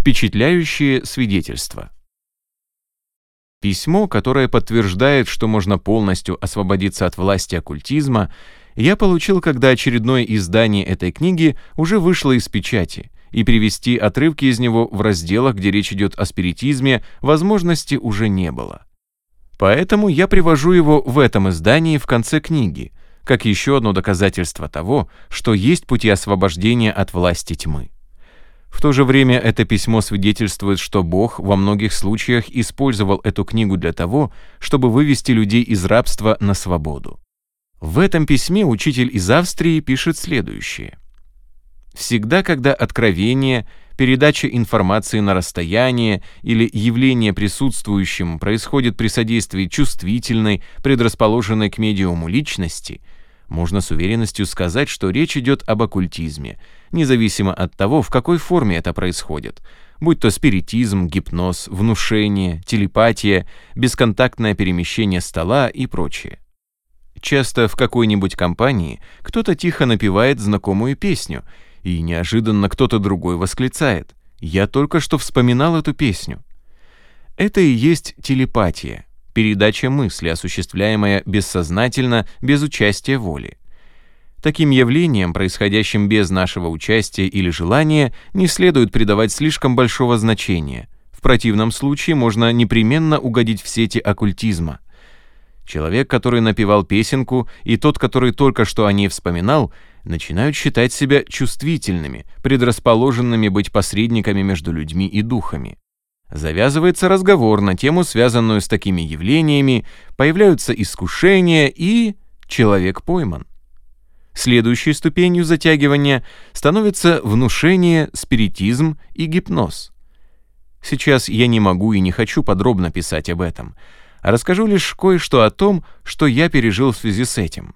Впечатляющие свидетельства. Письмо, которое подтверждает, что можно полностью освободиться от власти оккультизма, я получил, когда очередное издание этой книги уже вышло из печати, и перевести отрывки из него в разделах, где речь идет о спиритизме, возможности уже не было. Поэтому я привожу его в этом издании в конце книги, как еще одно доказательство того, что есть пути освобождения от власти тьмы. В то же время это письмо свидетельствует, что Бог во многих случаях использовал эту книгу для того, чтобы вывести людей из рабства на свободу. В этом письме учитель из Австрии пишет следующее. «Всегда, когда откровение, передача информации на расстояние или явление присутствующим происходит при содействии чувствительной, предрасположенной к медиуму личности – можно с уверенностью сказать, что речь идет об оккультизме, независимо от того, в какой форме это происходит, будь то спиритизм, гипноз, внушение, телепатия, бесконтактное перемещение стола и прочее. Часто в какой-нибудь компании кто-то тихо напевает знакомую песню, и неожиданно кто-то другой восклицает «Я только что вспоминал эту песню». Это и есть телепатия, передача мысли, осуществляемая бессознательно, без участия воли. Таким явлениям, происходящим без нашего участия или желания, не следует придавать слишком большого значения. В противном случае можно непременно угодить в сети оккультизма. Человек, который напевал песенку, и тот, который только что о ней вспоминал, начинают считать себя чувствительными, предрасположенными быть посредниками между людьми и духами. Завязывается разговор на тему, связанную с такими явлениями, появляются искушения и... человек пойман. Следующей ступенью затягивания становится внушение, спиритизм и гипноз. Сейчас я не могу и не хочу подробно писать об этом, а расскажу лишь кое-что о том, что я пережил в связи с этим.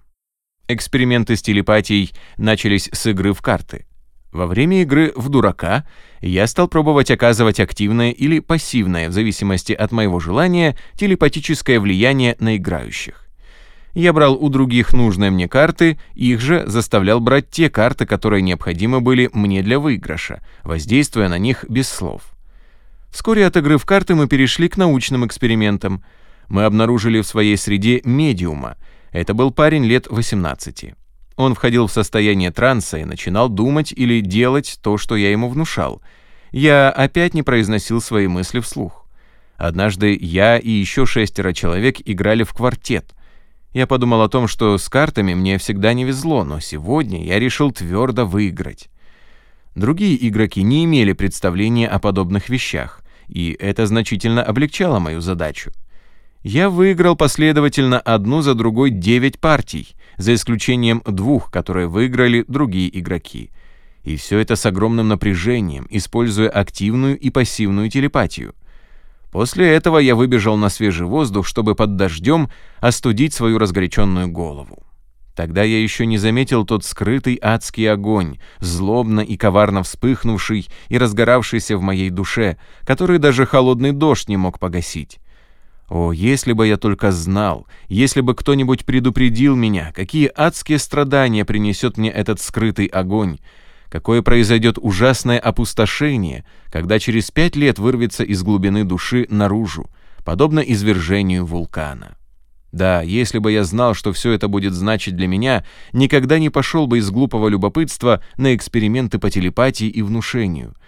Эксперименты с телепатией начались с игры в карты. Во время игры в дурака я стал пробовать оказывать активное или пассивное, в зависимости от моего желания, телепатическое влияние на играющих. Я брал у других нужные мне карты, их же заставлял брать те карты, которые необходимы были мне для выигрыша, воздействуя на них без слов. Вскоре от игры в карты мы перешли к научным экспериментам. Мы обнаружили в своей среде медиума. Это был парень лет 18. Он входил в состояние транса и начинал думать или делать то, что я ему внушал. Я опять не произносил свои мысли вслух. Однажды я и еще шестеро человек играли в квартет. Я подумал о том, что с картами мне всегда не везло, но сегодня я решил твердо выиграть. Другие игроки не имели представления о подобных вещах, и это значительно облегчало мою задачу. Я выиграл последовательно одну за другой девять партий, за исключением двух, которые выиграли другие игроки. И все это с огромным напряжением, используя активную и пассивную телепатию. После этого я выбежал на свежий воздух, чтобы под дождем остудить свою разгоряченную голову. Тогда я еще не заметил тот скрытый адский огонь, злобно и коварно вспыхнувший и разгоравшийся в моей душе, который даже холодный дождь не мог погасить. О, если бы я только знал, если бы кто-нибудь предупредил меня, какие адские страдания принесет мне этот скрытый огонь, какое произойдет ужасное опустошение, когда через пять лет вырвется из глубины души наружу, подобно извержению вулкана. Да, если бы я знал, что все это будет значить для меня, никогда не пошел бы из глупого любопытства на эксперименты по телепатии и внушению —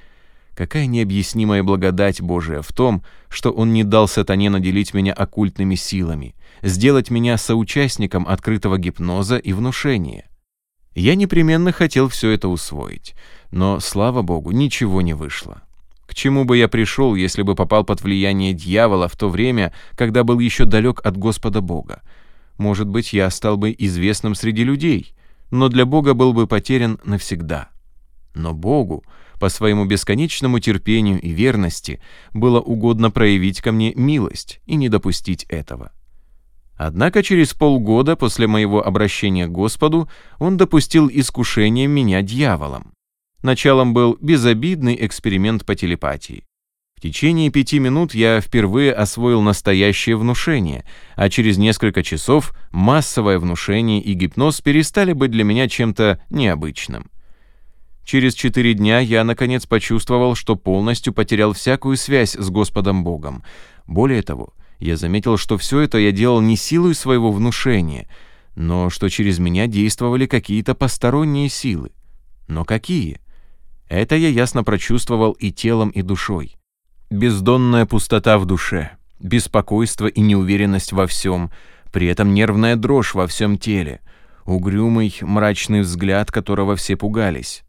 Какая необъяснимая благодать Божия в том, что Он не дал сатане наделить меня оккультными силами, сделать меня соучастником открытого гипноза и внушения. Я непременно хотел все это усвоить, но, слава Богу, ничего не вышло. К чему бы я пришел, если бы попал под влияние дьявола в то время, когда был еще далек от Господа Бога? Может быть, я стал бы известным среди людей, но для Бога был бы потерян навсегда. Но Богу по своему бесконечному терпению и верности было угодно проявить ко мне милость и не допустить этого. Однако через полгода после моего обращения к Господу он допустил искушение меня дьяволом. Началом был безобидный эксперимент по телепатии. В течение пяти минут я впервые освоил настоящее внушение, а через несколько часов массовое внушение и гипноз перестали быть для меня чем-то необычным. Через четыре дня я, наконец, почувствовал, что полностью потерял всякую связь с Господом Богом. Более того, я заметил, что все это я делал не силой своего внушения, но что через меня действовали какие-то посторонние силы. Но какие? Это я ясно прочувствовал и телом, и душой. Бездонная пустота в душе, беспокойство и неуверенность во всем, при этом нервная дрожь во всем теле, угрюмый, мрачный взгляд, которого все пугались.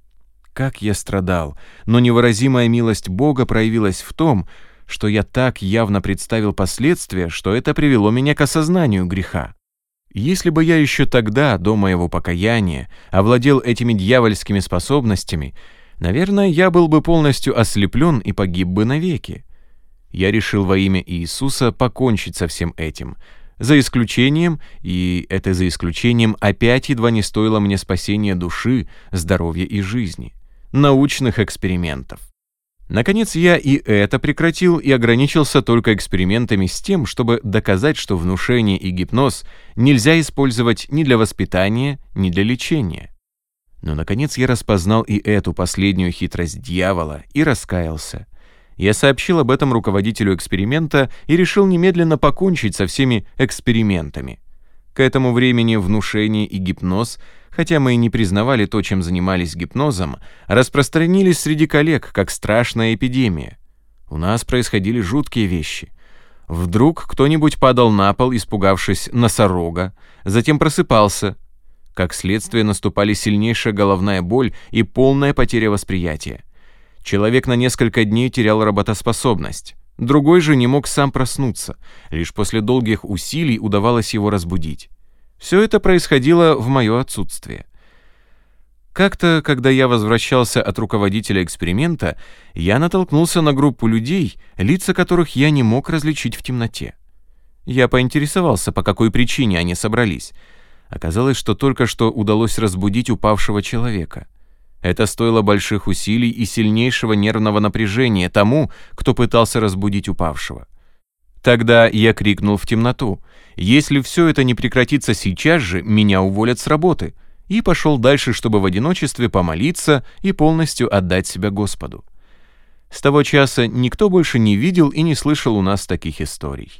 Как я страдал, но невыразимая милость Бога проявилась в том, что я так явно представил последствия, что это привело меня к осознанию греха. Если бы я еще тогда, до моего покаяния, овладел этими дьявольскими способностями, наверное, я был бы полностью ослеплен и погиб бы навеки. Я решил во имя Иисуса покончить со всем этим, за исключением, и это за исключением опять едва не стоило мне спасения души, здоровья и жизни, научных экспериментов. Наконец, я и это прекратил и ограничился только экспериментами с тем, чтобы доказать, что внушение и гипноз нельзя использовать ни для воспитания, ни для лечения. Но, наконец, я распознал и эту последнюю хитрость дьявола и раскаялся. Я сообщил об этом руководителю эксперимента и решил немедленно покончить со всеми экспериментами. К этому времени внушение и гипноз хотя мы и не признавали то, чем занимались гипнозом, распространились среди коллег, как страшная эпидемия. У нас происходили жуткие вещи. Вдруг кто-нибудь падал на пол, испугавшись носорога, затем просыпался. Как следствие наступали сильнейшая головная боль и полная потеря восприятия. Человек на несколько дней терял работоспособность. Другой же не мог сам проснуться. Лишь после долгих усилий удавалось его разбудить. Все это происходило в мое отсутствие. Как-то, когда я возвращался от руководителя эксперимента, я натолкнулся на группу людей, лица которых я не мог различить в темноте. Я поинтересовался, по какой причине они собрались. Оказалось, что только что удалось разбудить упавшего человека. Это стоило больших усилий и сильнейшего нервного напряжения тому, кто пытался разбудить упавшего. Тогда я крикнул в темноту — если все это не прекратится сейчас же, меня уволят с работы. И пошел дальше, чтобы в одиночестве помолиться и полностью отдать себя Господу. С того часа никто больше не видел и не слышал у нас таких историй.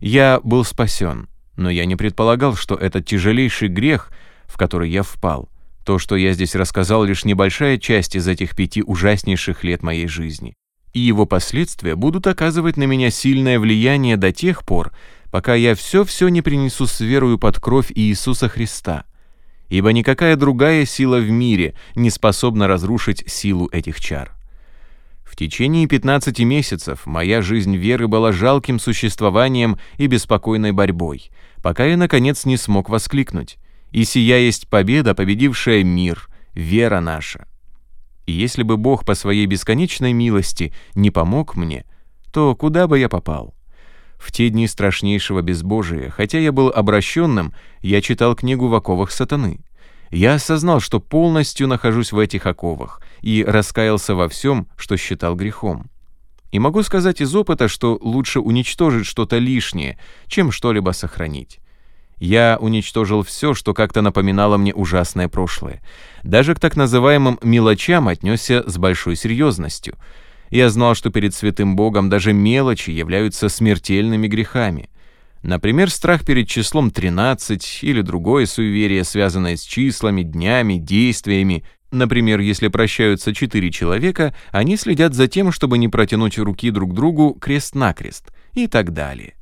Я был спасен, но я не предполагал, что этот тяжелейший грех, в который я впал, то, что я здесь рассказал, лишь небольшая часть из этих пяти ужаснейших лет моей жизни. И его последствия будут оказывать на меня сильное влияние до тех пор, пока я все-все не принесу с верою под кровь Иисуса Христа, ибо никакая другая сила в мире не способна разрушить силу этих чар. В течение 15 месяцев моя жизнь веры была жалким существованием и беспокойной борьбой, пока я, наконец, не смог воскликнуть «И сия есть победа, победившая мир, вера наша». И если бы Бог по своей бесконечной милости не помог мне, то куда бы я попал? В те дни страшнейшего безбожия, хотя я был обращенным, я читал книгу в оковах сатаны. Я осознал, что полностью нахожусь в этих оковах, и раскаялся во всем, что считал грехом. И могу сказать из опыта, что лучше уничтожить что-то лишнее, чем что-либо сохранить. Я уничтожил все, что как-то напоминало мне ужасное прошлое. Даже к так называемым «мелочам» отнесся с большой серьезностью — я знал, что перед святым Богом даже мелочи являются смертельными грехами. Например, страх перед числом 13 или другое суеверие, связанное с числами, днями, действиями. Например, если прощаются четыре человека, они следят за тем, чтобы не протянуть руки друг другу крест-накрест и так далее.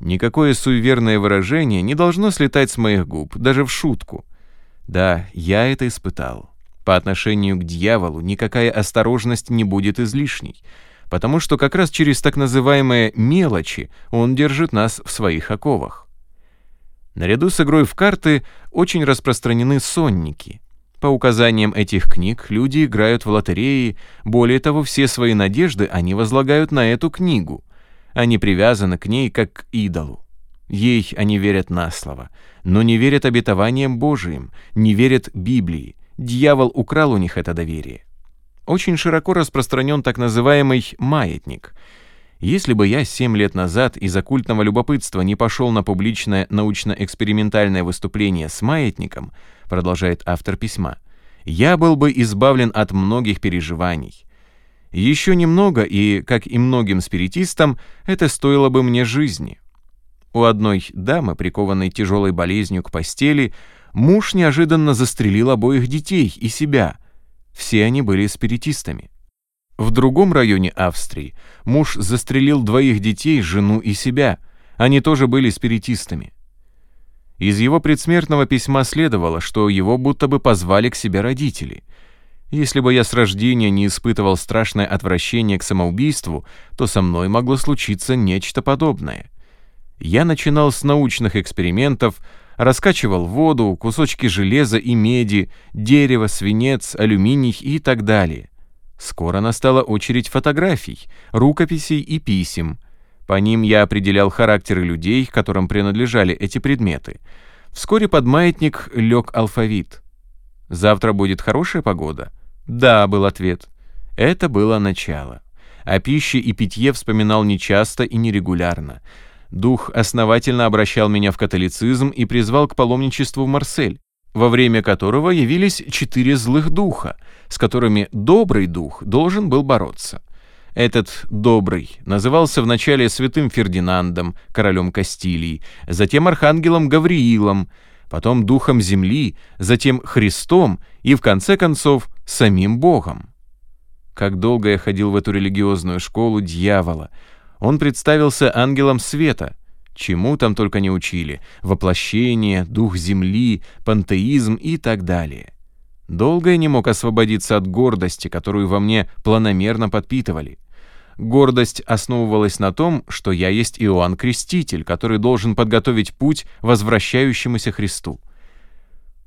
Никакое суеверное выражение не должно слетать с моих губ, даже в шутку. Да, я это испытал. По отношению к дьяволу никакая осторожность не будет излишней, потому что как раз через так называемые «мелочи» он держит нас в своих оковах. Наряду с игрой в карты очень распространены сонники. По указаниям этих книг люди играют в лотереи, более того, все свои надежды они возлагают на эту книгу. Они привязаны к ней как к идолу. Ей они верят на слово, но не верят обетованиям Божиим, не верят Библии, Дьявол украл у них это доверие. Очень широко распространен так называемый «маятник». Если бы я семь лет назад из оккультного любопытства не пошел на публичное научно-экспериментальное выступление с маятником, продолжает автор письма, я был бы избавлен от многих переживаний. Еще немного, и, как и многим спиритистам, это стоило бы мне жизни. У одной дамы, прикованной тяжелой болезнью к постели, муж неожиданно застрелил обоих детей и себя. Все они были спиритистами. В другом районе Австрии муж застрелил двоих детей, жену и себя. Они тоже были спиритистами. Из его предсмертного письма следовало, что его будто бы позвали к себе родители. Если бы я с рождения не испытывал страшное отвращение к самоубийству, то со мной могло случиться нечто подобное. Я начинал с научных экспериментов, раскачивал воду, кусочки железа и меди, дерево, свинец, алюминий и так далее. Скоро настала очередь фотографий, рукописей и писем. По ним я определял характеры людей, которым принадлежали эти предметы. Вскоре под маятник лег алфавит. «Завтра будет хорошая погода?» «Да», — был ответ. Это было начало. О пище и питье вспоминал нечасто и нерегулярно. Дух основательно обращал меня в католицизм и призвал к паломничеству в Марсель во время которого явились четыре злых духа, с которыми добрый дух должен был бороться. Этот добрый назывался вначале святым Фердинандом, королем Кастилии, затем архангелом Гавриилом, потом духом земли, затем Христом и, в конце концов, самим Богом. Как долго я ходил в эту религиозную школу дьявола. Он представился ангелом света — Чему там только не учили. Воплощение, дух земли, пантеизм и так далее. Долго я не мог освободиться от гордости, которую во мне планомерно подпитывали. Гордость основывалась на том, что я есть Иоанн Креститель, который должен подготовить путь возвращающемуся Христу.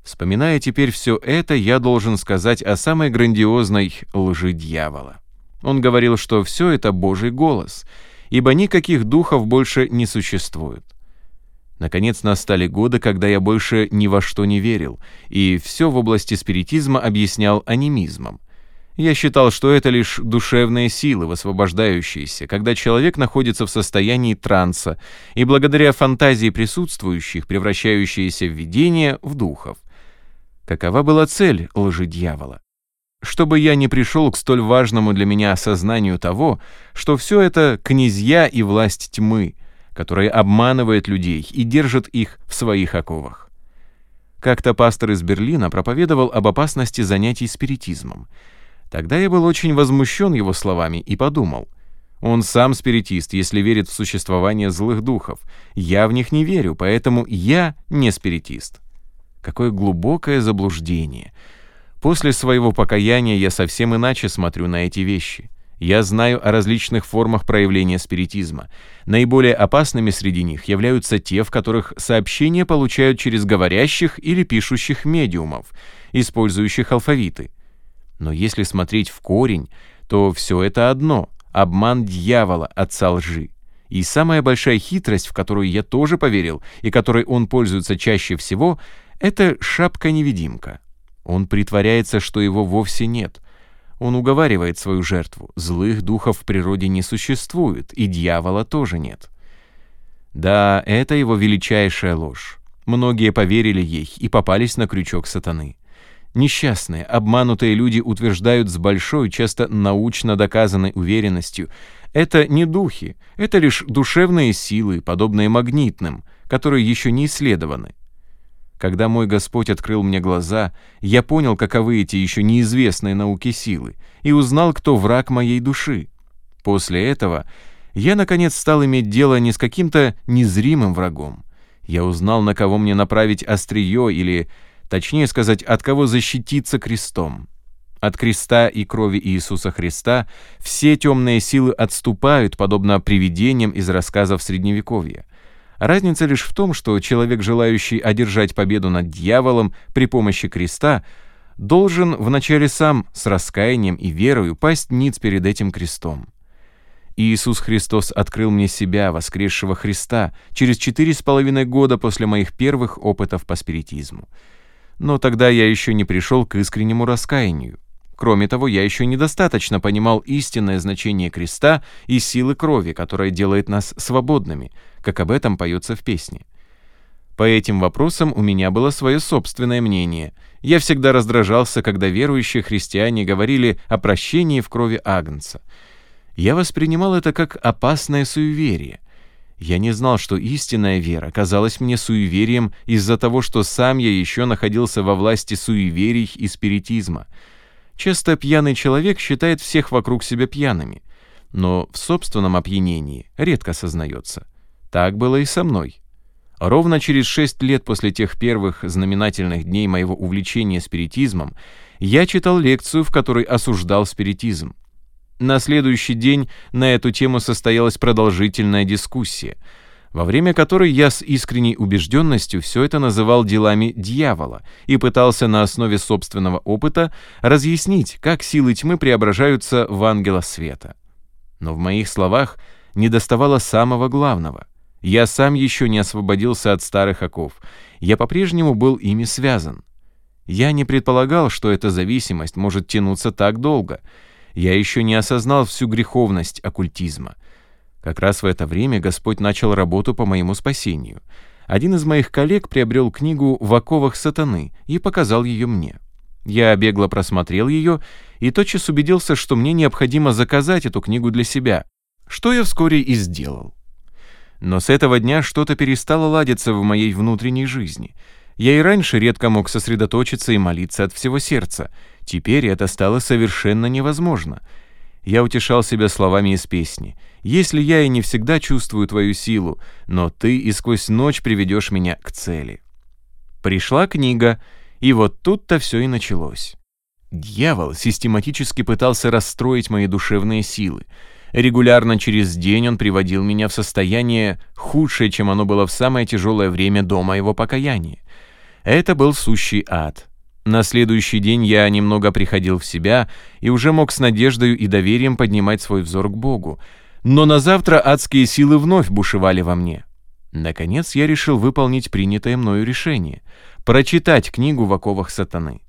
Вспоминая теперь все это, я должен сказать о самой грандиозной лжи дьявола. Он говорил, что все это Божий голос — ибо никаких духов больше не существует. Наконец настали годы, когда я больше ни во что не верил, и все в области спиритизма объяснял анимизмом. Я считал, что это лишь душевные силы, высвобождающиеся, когда человек находится в состоянии транса, и благодаря фантазии присутствующих, превращающиеся в видения, в духов. Какова была цель лжи дьявола? чтобы я не пришел к столь важному для меня осознанию того, что все это князья и власть тьмы, которая обманывает людей и держит их в своих оковах. Как-то пастор из Берлина проповедовал об опасности занятий спиритизмом. Тогда я был очень возмущен его словами и подумал, он сам спиритист, если верит в существование злых духов. Я в них не верю, поэтому я не спиритист. Какое глубокое заблуждение — После своего покаяния я совсем иначе смотрю на эти вещи. Я знаю о различных формах проявления спиритизма. Наиболее опасными среди них являются те, в которых сообщения получают через говорящих или пишущих медиумов, использующих алфавиты. Но если смотреть в корень, то все это одно — обман дьявола, отца лжи. И самая большая хитрость, в которую я тоже поверил, и которой он пользуется чаще всего, это шапка-невидимка. Он притворяется, что его вовсе нет. Он уговаривает свою жертву. Злых духов в природе не существует, и дьявола тоже нет. Да, это его величайшая ложь. Многие поверили ей и попались на крючок сатаны. Несчастные, обманутые люди утверждают с большой, часто научно доказанной уверенностью, это не духи, это лишь душевные силы, подобные магнитным, которые еще не исследованы. Когда мой Господь открыл мне глаза, я понял, каковы эти еще неизвестные науке силы, и узнал, кто враг моей души. После этого я, наконец, стал иметь дело не с каким-то незримым врагом. Я узнал, на кого мне направить острие или, точнее сказать, от кого защититься крестом. От креста и крови Иисуса Христа все темные силы отступают, подобно привидениям из рассказов Средневековья. Разница лишь в том, что человек, желающий одержать победу над дьяволом при помощи креста, должен вначале сам с раскаянием и верою пасть ниц перед этим крестом. Иисус Христос открыл мне себя, воскресшего Христа, через четыре с половиной года после моих первых опытов по спиритизму. Но тогда я еще не пришел к искреннему раскаянию. Кроме того, я еще недостаточно понимал истинное значение креста и силы крови, которая делает нас свободными, как об этом поется в песне. По этим вопросам у меня было свое собственное мнение. Я всегда раздражался, когда верующие христиане говорили о прощении в крови Агнца. Я воспринимал это как опасное суеверие. Я не знал, что истинная вера казалась мне суеверием из-за того, что сам я еще находился во власти суеверий и спиритизма. Часто пьяный человек считает всех вокруг себя пьяными, но в собственном опьянении редко сознается. Так было и со мной. Ровно через шесть лет после тех первых знаменательных дней моего увлечения спиритизмом я читал лекцию, в которой осуждал спиритизм. На следующий день на эту тему состоялась продолжительная дискуссия, во время которой я с искренней убежденностью все это называл делами дьявола и пытался на основе собственного опыта разъяснить, как силы тьмы преображаются в ангела света. Но в моих словах недоставало самого главного. Я сам еще не освободился от старых оков, я по-прежнему был ими связан. Я не предполагал, что эта зависимость может тянуться так долго — я еще не осознал всю греховность оккультизма. Как раз в это время Господь начал работу по моему спасению. Один из моих коллег приобрел книгу «В оковах сатаны» и показал ее мне. Я бегло просмотрел ее и тотчас убедился, что мне необходимо заказать эту книгу для себя, что я вскоре и сделал. Но с этого дня что-то перестало ладиться в моей внутренней жизни. Я и раньше редко мог сосредоточиться и молиться от всего сердца — Теперь это стало совершенно невозможно. Я утешал себя словами из песни. «Если я и не всегда чувствую твою силу, но ты и сквозь ночь приведешь меня к цели». Пришла книга, и вот тут-то все и началось. Дьявол систематически пытался расстроить мои душевные силы. Регулярно через день он приводил меня в состояние худшее, чем оно было в самое тяжелое время до моего покаяния. Это был сущий ад. На следующий день я немного приходил в себя и уже мог с надеждой и доверием поднимать свой взор к Богу. Но на завтра адские силы вновь бушевали во мне. Наконец я решил выполнить принятое мною решение — прочитать книгу в оковах сатаны.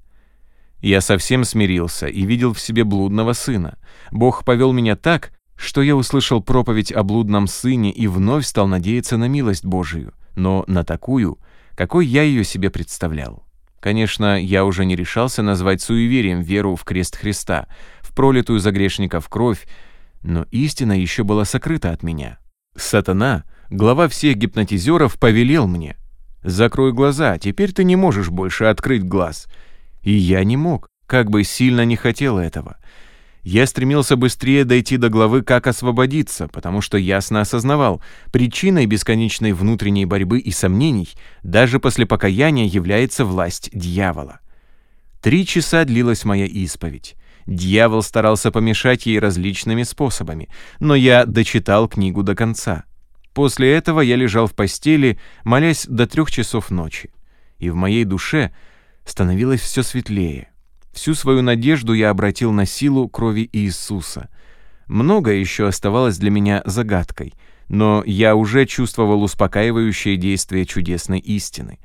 Я совсем смирился и видел в себе блудного сына. Бог повел меня так, что я услышал проповедь о блудном сыне и вновь стал надеяться на милость Божию, но на такую, какой я ее себе представлял. Конечно, я уже не решался назвать суеверием веру в крест Христа, в пролитую за грешников кровь, но истина еще была сокрыта от меня. Сатана, глава всех гипнотизеров, повелел мне. «Закрой глаза, теперь ты не можешь больше открыть глаз». И я не мог, как бы сильно не хотел этого. Я стремился быстрее дойти до главы «Как освободиться», потому что ясно осознавал, причиной бесконечной внутренней борьбы и сомнений даже после покаяния является власть дьявола. Три часа длилась моя исповедь. Дьявол старался помешать ей различными способами, но я дочитал книгу до конца. После этого я лежал в постели, молясь до трех часов ночи. И в моей душе становилось все светлее. Всю свою надежду я обратил на силу крови Иисуса. Многое еще оставалось для меня загадкой, но я уже чувствовал успокаивающее действие чудесной истины.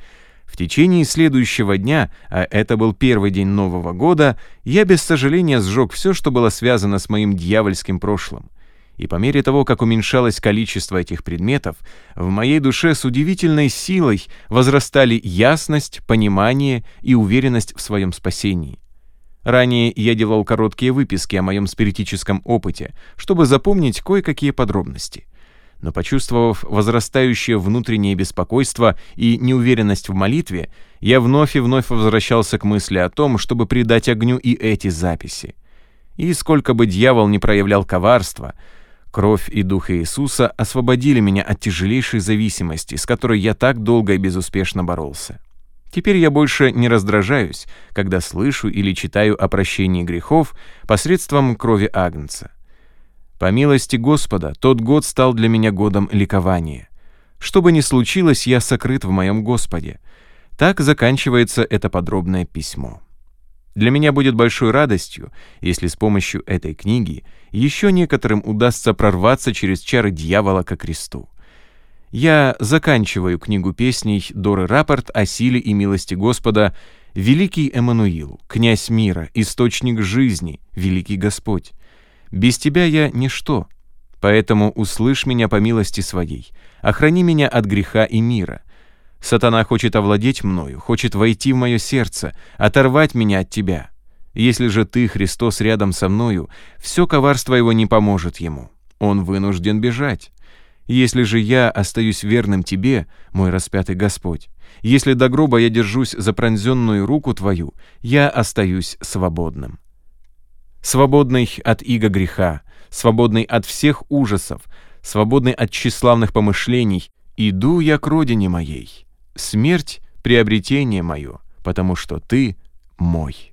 В течение следующего дня, а это был первый день Нового года, я без сожаления сжег все, что было связано с моим дьявольским прошлым. И по мере того, как уменьшалось количество этих предметов, в моей душе с удивительной силой возрастали ясность, понимание и уверенность в своем спасении. Ранее я делал короткие выписки о моем спиритическом опыте, чтобы запомнить кое-какие подробности. Но почувствовав возрастающее внутреннее беспокойство и неуверенность в молитве, я вновь и вновь возвращался к мысли о том, чтобы придать огню и эти записи. И сколько бы дьявол не проявлял коварства, кровь и дух Иисуса освободили меня от тяжелейшей зависимости, с которой я так долго и безуспешно боролся. Теперь я больше не раздражаюсь, когда слышу или читаю о прощении грехов посредством крови Агнца. По милости Господа, тот год стал для меня годом ликования. Что бы ни случилось, я сокрыт в моем Господе. Так заканчивается это подробное письмо. Для меня будет большой радостью, если с помощью этой книги еще некоторым удастся прорваться через чары дьявола ко кресту. Я заканчиваю книгу песней Доры Рапорт о силе и милости Господа «Великий Эммануил, князь мира, источник жизни, великий Господь. Без Тебя я ничто, поэтому услышь меня по милости своей, охрани меня от греха и мира. Сатана хочет овладеть мною, хочет войти в мое сердце, оторвать меня от тебя. Если же ты, Христос, рядом со мною, все коварство его не поможет ему. Он вынужден бежать. Если же я остаюсь верным тебе, мой распятый Господь, если до гроба я держусь за пронзенную руку твою, я остаюсь свободным. Свободный от иго греха, свободный от всех ужасов, свободный от тщеславных помышлений, иду я к родине моей. Смерть — приобретение мое, потому что ты мой.